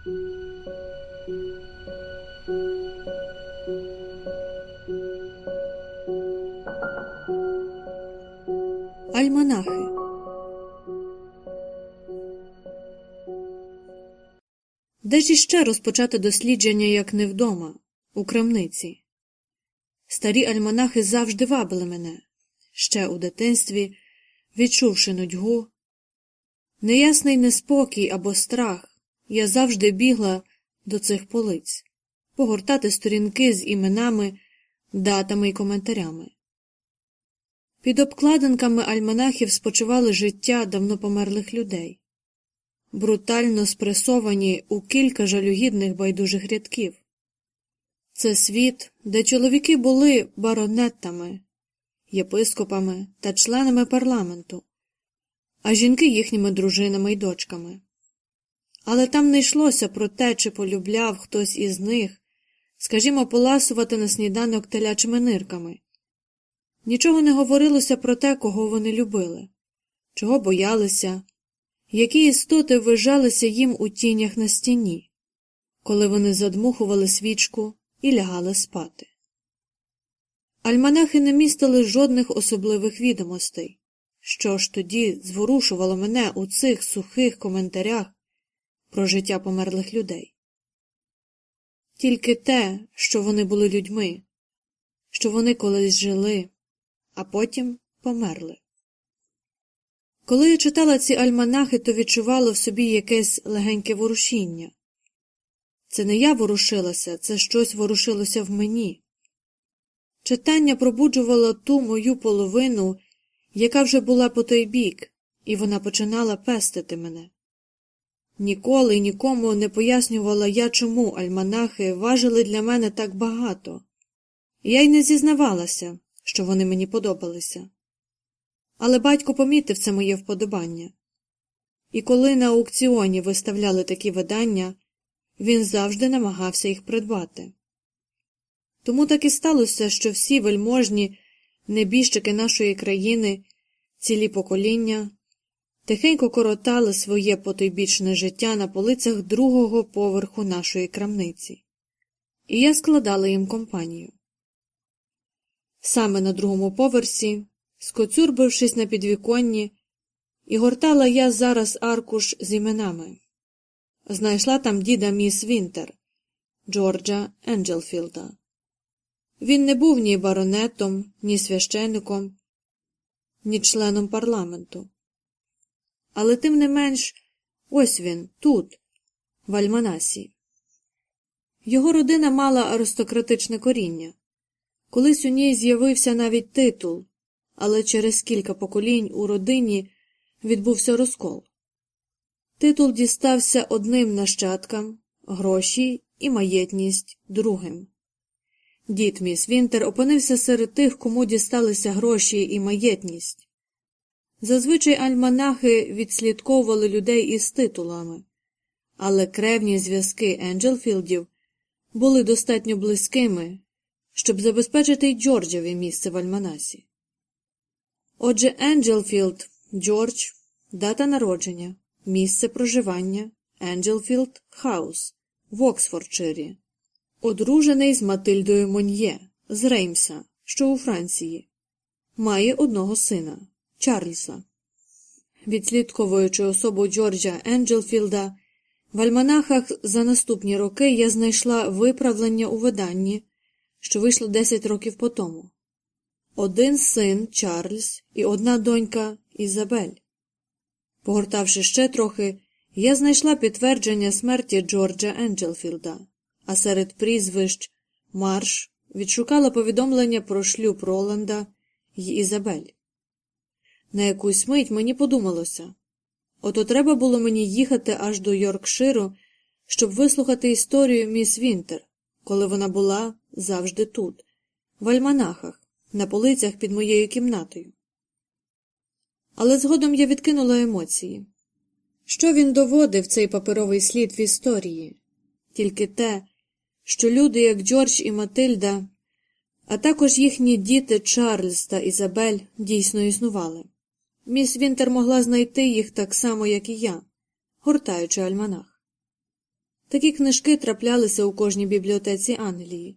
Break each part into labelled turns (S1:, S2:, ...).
S1: Альманахи Де ж іще розпочати дослідження, як не вдома, у крамниці? Старі альманахи завжди вабили мене, ще у дитинстві, відчувши нудьгу. Неясний неспокій або страх, я завжди бігла до цих полиць, погортати сторінки з іменами, датами і коментарями. Під обкладинками альманахів спочивали життя давно померлих людей, брутально спресовані у кілька жалюгідних байдужих рядків. Це світ, де чоловіки були баронеттами, єпископами та членами парламенту, а жінки їхніми дружинами й дочками. Але там не йшлося про те, чи полюбляв хтось із них, скажімо, поласувати на сніданок телячими нирками. Нічого не говорилося про те, кого вони любили, чого боялися, які істоти вижалися їм у тінях на стіні, коли вони задмухували свічку і лягали спати. Альманахи не містили жодних особливих відомостей, що ж тоді зворушувало мене у цих сухих коментарях про життя померлих людей. Тільки те, що вони були людьми, що вони колись жили, а потім померли. Коли я читала ці альманахи, то відчувала в собі якесь легеньке ворушіння. Це не я ворушилася, це щось ворушилося в мені. Читання пробуджувало ту мою половину, яка вже була по той бік, і вона починала пестити мене. Ніколи нікому не пояснювала я, чому альманахи важили для мене так багато. Я й не зізнавалася, що вони мені подобалися. Але батько помітив це моє вподобання. І коли на аукціоні виставляли такі видання, він завжди намагався їх придбати. Тому так і сталося, що всі вельможні небіжчики нашої країни, цілі покоління, тихенько коротали своє потойбічне життя на полицях другого поверху нашої крамниці, і я складала їм компанію. Саме на другому поверсі, скоцюрбившись на підвіконні, і гортала я зараз аркуш з іменами. Знайшла там діда міс Вінтер, Джорджа Енджелфілда. Він не був ні баронетом, ні священником, ні членом парламенту. Але тим не менш ось він, тут, в Альманасі. Його родина мала аристократичне коріння. Колись у ній з'явився навіть титул, але через кілька поколінь у родині відбувся розкол. Титул дістався одним нащадкам, гроші і маєтність другим. Дід міс Вінтер опинився серед тих, кому дісталися гроші і маєтність. Зазвичай альманахи відслідковували людей із титулами, але кревні зв'язки Енджелфілдів були достатньо близькими, щоб забезпечити й Джорджеві місце в альманасі. Отже, Енджелфілд, Джордж, дата народження, місце проживання Енджелфілд Хаус в Оксфордширі, одружений з Матильдою Мон'є з Реймса, що у Франції, має одного сина Чарльза. Відслідковуючи особу Джорджа Енджелфілда, в альманахах за наступні роки я знайшла виправлення у виданні, що вийшло 10 років по тому. Один син Чарльз і одна донька Ізабель. Погортавши ще трохи, я знайшла підтвердження смерті Джорджа Енджелфілда, а серед прізвищ Марш відшукала повідомлення про шлюб Роланда й Ізабель. На якусь мить мені подумалося ото треба було мені їхати аж до Йоркширу, щоб вислухати історію міс Вінтер, коли вона була завжди тут, в альманахах, на полицях під моєю кімнатою. Але згодом я відкинула емоції. Що він доводив цей паперовий слід в історії? Тільки те, що люди, як Джордж і Матильда, а також їхні діти Чарльз та Ізабель дійсно існували. Міс Вінтер могла знайти їх так само, як і я, гортаючи альманах. Такі книжки траплялися у кожній бібліотеці Англії.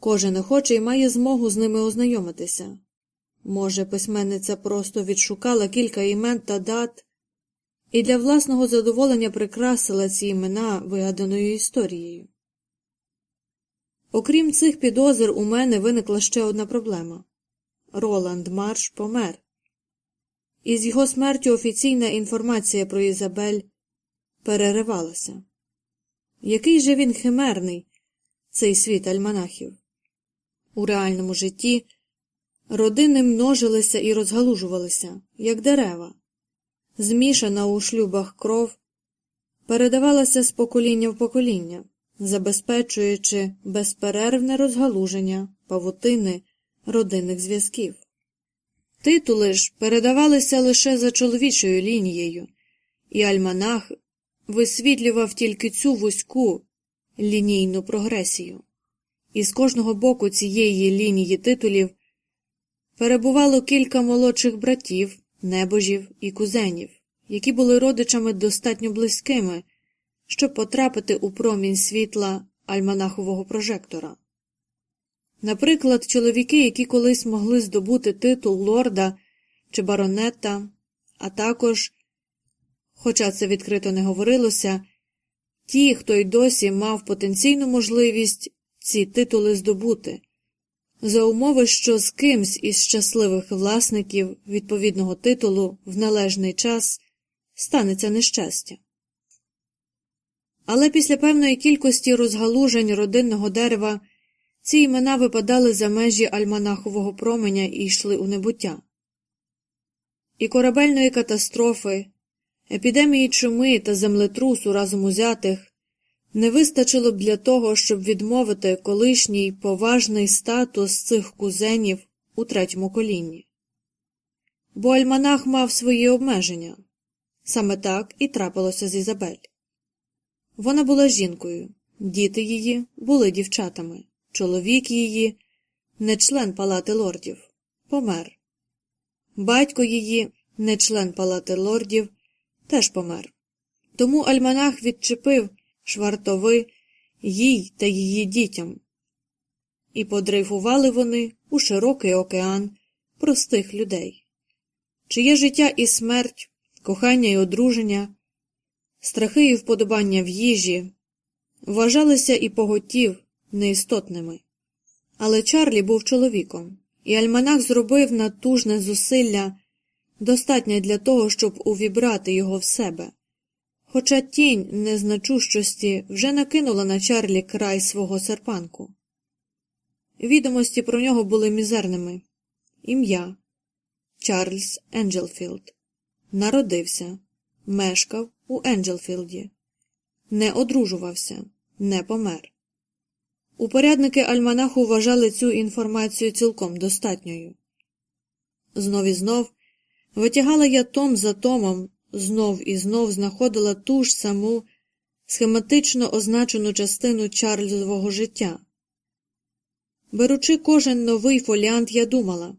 S1: Кожен охочий має змогу з ними ознайомитися. Може, письменниця просто відшукала кілька імен та дат і для власного задоволення прикрасила ці імена вигаданою історією. Окрім цих підозр, у мене виникла ще одна проблема Роланд Марш помер. Із його смертю офіційна інформація про Ізабель переривалася. Який же він химерний, цей світ альманахів? У реальному житті родини множилися і розгалужувалися, як дерева. Змішана у шлюбах кров передавалася з покоління в покоління, забезпечуючи безперервне розгалуження павутини родинних зв'язків. Титули ж передавалися лише за чоловічою лінією, і альманах висвітлював тільки цю вузьку лінійну прогресію. І з кожного боку цієї лінії титулів перебувало кілька молодших братів, небожів і кузенів, які були родичами достатньо близькими, щоб потрапити у промінь світла альманахового прожектора. Наприклад, чоловіки, які колись могли здобути титул лорда чи баронета, а також, хоча це відкрито не говорилося, ті, хто й досі мав потенційну можливість ці титули здобути, за умови, що з кимсь із щасливих власників відповідного титулу в належний час станеться нещастя. Але після певної кількості розгалужень родинного дерева ці імена випадали за межі альманахового променя і йшли у небуття. І корабельної катастрофи, епідемії чуми та землетрусу разом узятих не вистачило б для того, щоб відмовити колишній поважний статус цих кузенів у третьому колінні. Бо альманах мав свої обмеження саме так і трапилося з Ізабель. Вона була жінкою, діти її були дівчатами. Чоловік її, не член палати лордів, помер. Батько її, не член палати лордів, теж помер. Тому альманах відчепив швартови їй та її дітям. І подрейфували вони у широкий океан простих людей, чиє життя і смерть, кохання і одруження, страхи і вподобання в їжі вважалися і поготів неістотними. Але Чарлі був чоловіком, і альманах зробив натужне зусилля, достатнє для того, щоб увібрати його в себе. Хоча тінь незначущості вже накинула на Чарлі край свого серпанку. Відомості про нього були мізерними ім'я Чарльз Енджелфілд. Народився, мешкав у Енджелфілді, не одружувався, не помер. Упорядники альманаху вважали цю інформацію цілком достатньою. Знов і знов витягала я том за томом, знов і знов знаходила ту ж саму схематично означену частину Чарльзового життя. Беручи кожен новий фоліант, я думала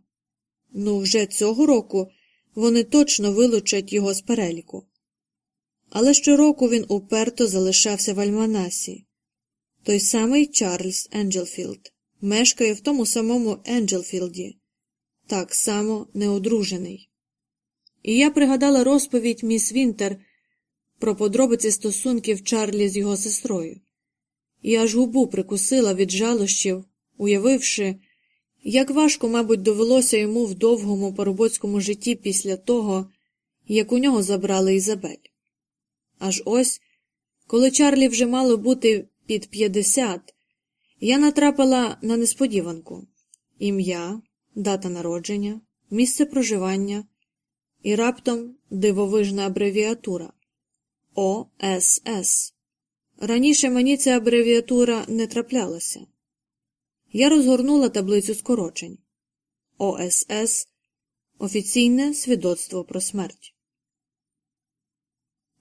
S1: ну, вже цього року вони точно вилучать його з переліку. Але щороку він уперто залишався в альманасі. Той самий Чарльз Енджелфілд мешкає в тому самому Енджелфілді, так само неодружений. І я пригадала розповідь міс Вінтер про подробиці стосунків Чарлі з його сестрою, і аж губу прикусила від жалощів, уявивши, як важко, мабуть, довелося йому в довгому поробоцькому житті після того, як у нього забрали Ізабель. Аж ось, коли Чарлі вже мало бути під 50, я натрапила на несподіванку ім'я, дата народження, місце проживання і раптом дивовижна абревіатура ОСС. Раніше мені ця абревіатура не траплялася. Я розгорнула таблицю скорочень ОСС офіційне свідоцтво про смерть.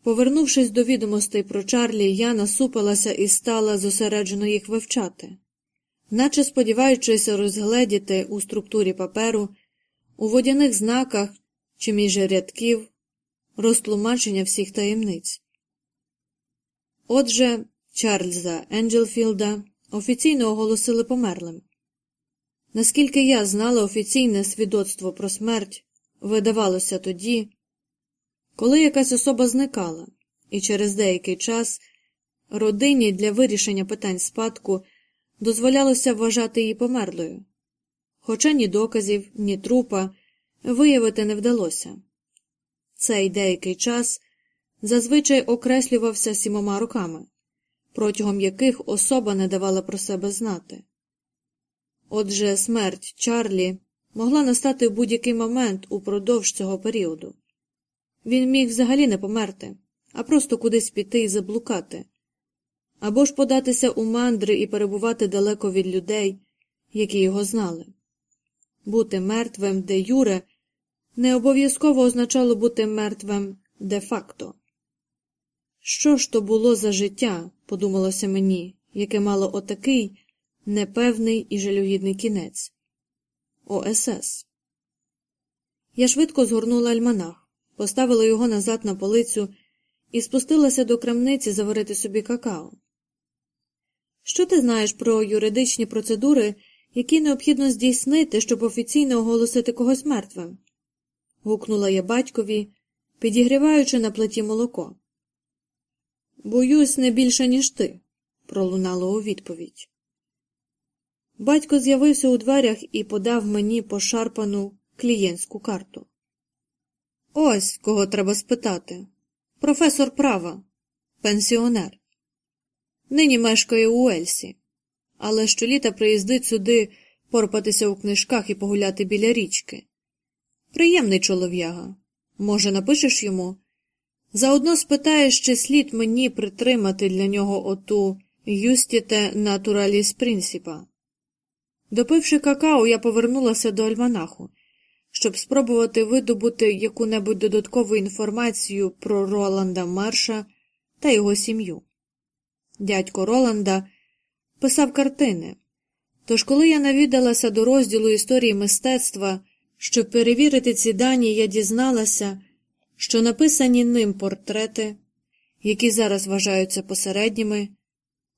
S1: Повернувшись до відомостей про Чарлі, я насупилася і стала зосереджено їх вивчати, наче сподіваючись розгледіти у структурі паперу, у водяних знаках чи між рядків розтлумачення всіх таємниць. Отже, Чарльза Енджелфілда офіційно оголосили померлим. Наскільки я знала офіційне свідоцтво про смерть, видавалося тоді, коли якась особа зникала, і через деякий час родині для вирішення питань спадку дозволялося вважати її померлою, хоча ні доказів, ні трупа виявити не вдалося. Цей деякий час зазвичай окреслювався сімома роками, протягом яких особа не давала про себе знати. Отже, смерть Чарлі могла настати в будь-який момент упродовж цього періоду. Він міг взагалі не померти, а просто кудись піти і заблукати, або ж податися у мандри і перебувати далеко від людей, які його знали. Бути мертвим де юре не обов'язково означало бути мертвим де факто. Що ж то було за життя, подумалося мені, яке мало отакий непевний і жалюгідний кінець ОСС. Я швидко згорнула альманах, поставила його назад на полицю і спустилася до крамниці заварити собі какао. Що ти знаєш про юридичні процедури, які необхідно здійснити, щоб офіційно оголосити когось мертвим? гукнула я батькові, підігріваючи на плиті молоко. Боюсь, не більше, ніж ти, пролунало у відповідь. Батько з'явився у дверях і подав мені пошарпану клієнтську карту. Ось кого треба спитати. Професор права, пенсіонер. Нині мешкає у Ельсі, але щоліта приїздить сюди порпатися у книжках і погуляти біля річки. Приємний чолов'яга. Може, напишеш йому? Заодно спитаєш, чи слід мені притримати для нього оту юстіте натураліс принципа. Допивши какао, я повернулася до альманаху, щоб спробувати видобути яку-небудь додаткову інформацію про Роланда Марша та його сім'ю. Дядько Роланда писав картини. Тож, коли я навідалася до розділу історії мистецтва, щоб перевірити ці дані, я дізналася, що написані ним портрети, які зараз вважаються посередніми,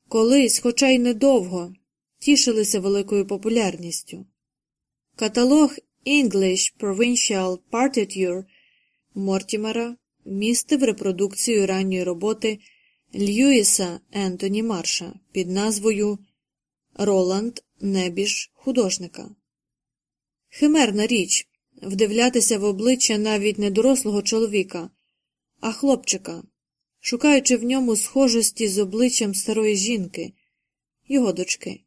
S1: колись, хоча й недовго, тішилися великою популярністю. Каталог English Provincial Partiture Мортімера містив репродукцію ранньої роботи Льюіса Ентоні Марша під назвою Роланд Небіж художника. Химерна річ вдивлятися в обличчя навіть не дорослого чоловіка, а хлопчика, шукаючи в ньому схожості з обличчям старої жінки, його дочки.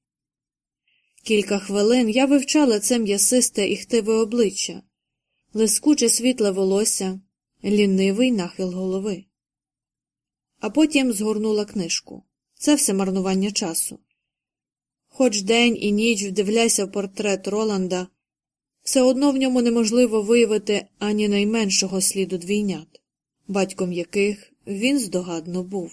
S1: Кілька хвилин я вивчала це м'ясисте і хтиве обличчя, лискуче світле волосся, лінивий нахил голови. А потім згорнула книжку. Це все марнування часу. Хоч день і ніч вдивляйся в портрет Роланда, все одно в ньому неможливо виявити ані найменшого сліду двійнят, батьком яких він здогадно був.